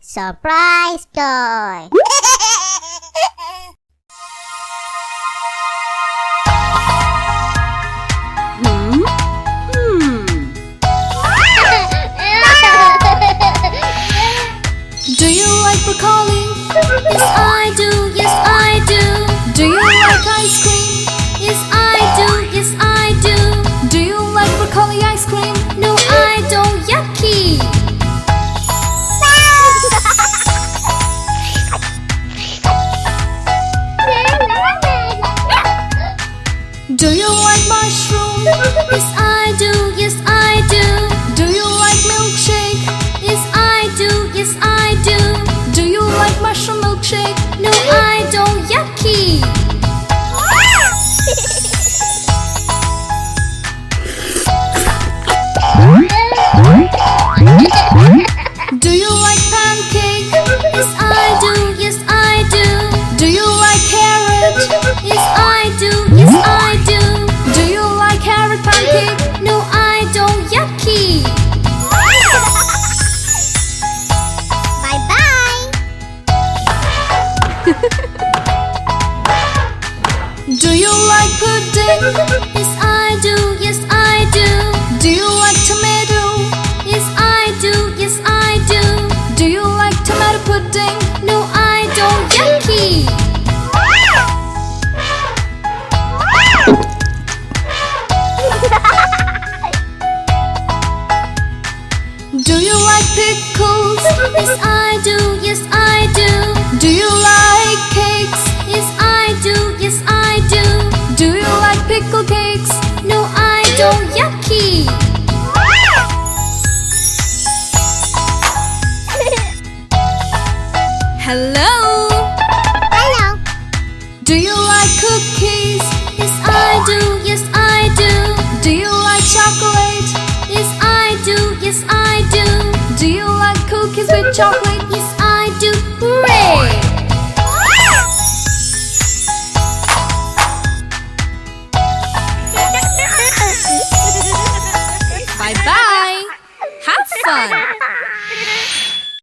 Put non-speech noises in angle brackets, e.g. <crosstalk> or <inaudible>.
Surprise Toy <laughs> Do you like mushroom? <laughs> Yes, I do. Yes, I do. Do you like pudding? Yes, I do. Yes, I do. Do you like tomato? Yes, I do. Yes, I do. Do you like tomato pudding? No, I don't. Yucky. <laughs> Do you like pickles? Yes, I do. Yes, I do. Do you like No, I don't. Yucky. <laughs> Hello. Hello. Do you like cookies? Yes, I do. Yes, I do. Do you like chocolate? Yes, I do. Yes, I do. Do you like cookies with chocolate? Yes, I do. Fun.